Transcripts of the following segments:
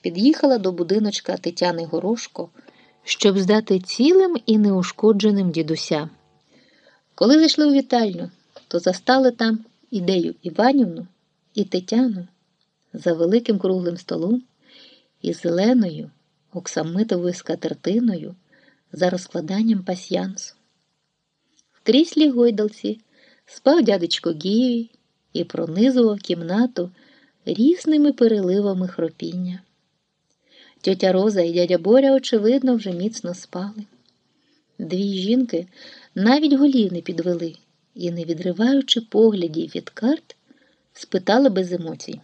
під'їхала до будиночка Тетяни Горошко, щоб здати цілим і неушкодженим дідуся. Коли зайшли у вітальню, то застали там ідею Іванівну і Тетяну за великим круглим столом і зеленою оксамитовою скатертиною за розкладанням пасьянсу. В кріслі гойдалці спав дядечко Гівій і пронизував кімнату різними переливами хропіння. Тьотя Роза і дядя Боря, очевидно, вже міцно спали. Дві жінки навіть голів не підвели і, не відриваючи поглядів від карт, спитали без емоцій.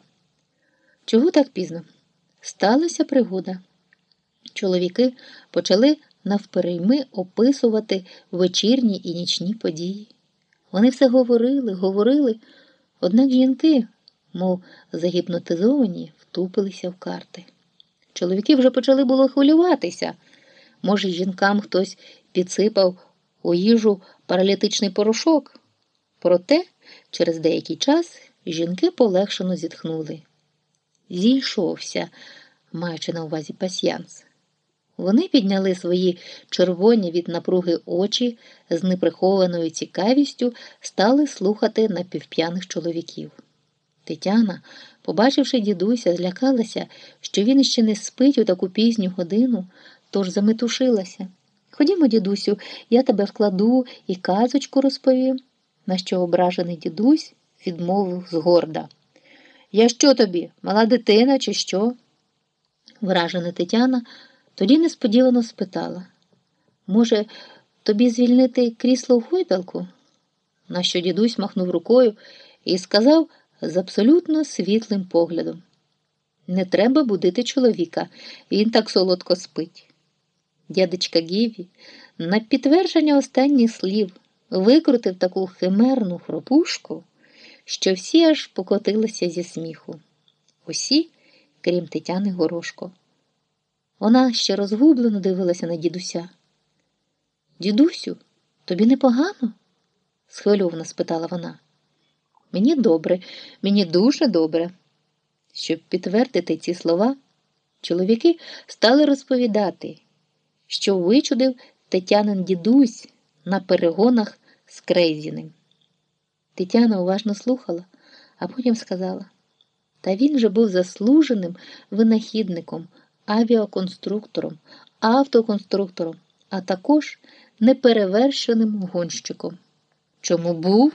Чого так пізно? Сталася пригода. Чоловіки почали навперейми описувати вечірні і нічні події. Вони все говорили, говорили, однак жінки, мов загіпнотизовані, втупилися в карти. Чоловіки вже почали було хвилюватися. Може, жінкам хтось підсипав у їжу паралітичний порошок. Проте, через деякий час жінки полегшено зітхнули. Зійшовся, маючи на увазі пасьянс. Вони підняли свої червоні від напруги очі з неприхованою цікавістю, стали слухати напівп'яних чоловіків. Тетяна, побачивши дідуся, злякалася, що він іще не спить у таку пізню годину, тож заметушилася. Ходімо, дідусю, я тебе вкладу і казочку розповім, на що ображений дідусь відмовив згорда. Я що тобі, мала дитина, чи що? Вражена Тетяна тоді несподівано спитала може, тобі звільнити крісло в гойдалку? На що дідусь махнув рукою і сказав з абсолютно світлим поглядом Не треба будити чоловіка, він так солодко спить. Дядечка Гіві на підтвердження останніх слів викрутив таку химерну хропушку, що всі аж покотилися зі сміху. Усі, крім Тетяни Горошко. Вона ще розгублено дивилася на дідуся. Дідусю, тобі непогано? схвильовано спитала вона. Мені добре, мені дуже добре. Щоб підтвердити ці слова, чоловіки стали розповідати, що вичудив Тетянин дідусь на перегонах з Крейзіним. Тетяна уважно слухала, а потім сказала та він же був заслуженим винахідником, авіаконструктором, автоконструктором, а також неперевершеним гонщиком. Чому був?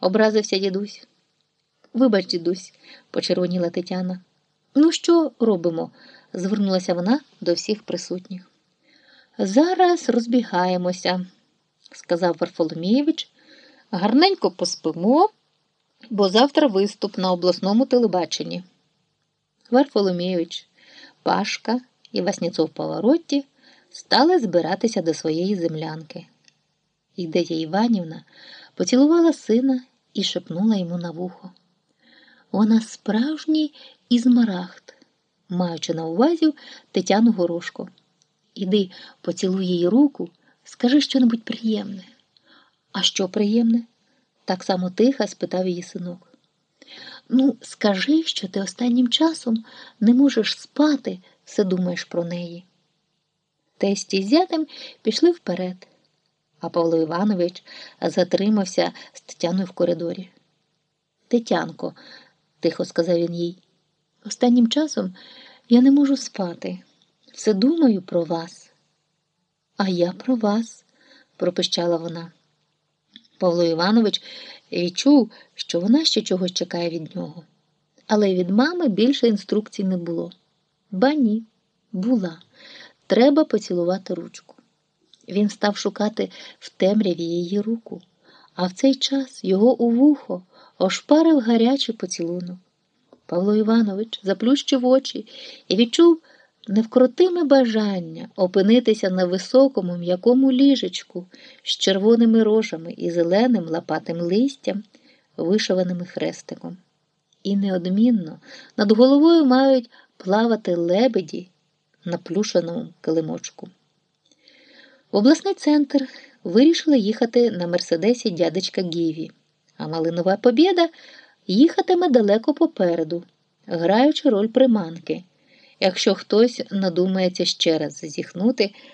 Образився дідусь. Вибач, дідусь, почервоніла Тетяна. Ну, що робимо? звернулася вона до всіх присутніх. Зараз розбігаємося, сказав Варфоломієвич. Гарненько поспимо, бо завтра виступ на обласному телебаченні. Варфоломієвич, Пашка і Васніцов Поворотті стали збиратися до своєї землянки. Ідея Іванівна поцілувала сина і шепнула йому на вухо. Вона справжній ізмарагд, маючи на увазі Тетяну Горошко. Іди, поцілуй її руку, скажи щонебудь приємне. А що приємне? так само тихо спитав її синок. Ну, скажи, що ти останнім часом не можеш спати, все думаєш про неї. Тесті з зятем пішли вперед, а Павло Іванович затримався з Тетяною в коридорі. Тетянко, тихо сказав він їй, останнім часом я не можу спати. Все думаю про вас. А я про вас, пропищала вона. Павло Іванович відчув, що вона ще чогось чекає від нього. Але від мами більше інструкцій не було. Ба ні, була. Треба поцілувати ручку. Він став шукати в темряві її руку, а в цей час його у вухо ошпарив гарячий поцілунок. Павло Іванович заплющив очі і відчув невкротиме бажання опинитися на високому м'якому ліжечку з червоними рожами і зеленим лопатим листям, вишиваними хрестиком. І неодмінно над головою мають плавати лебеді на плюшаному килимочку. В обласний центр вирішили їхати на Мерседесі дядечка Гіві, а Малинова Побєда їхатиме далеко попереду, граючи роль приманки. Якщо хтось надумається ще раз зіхнути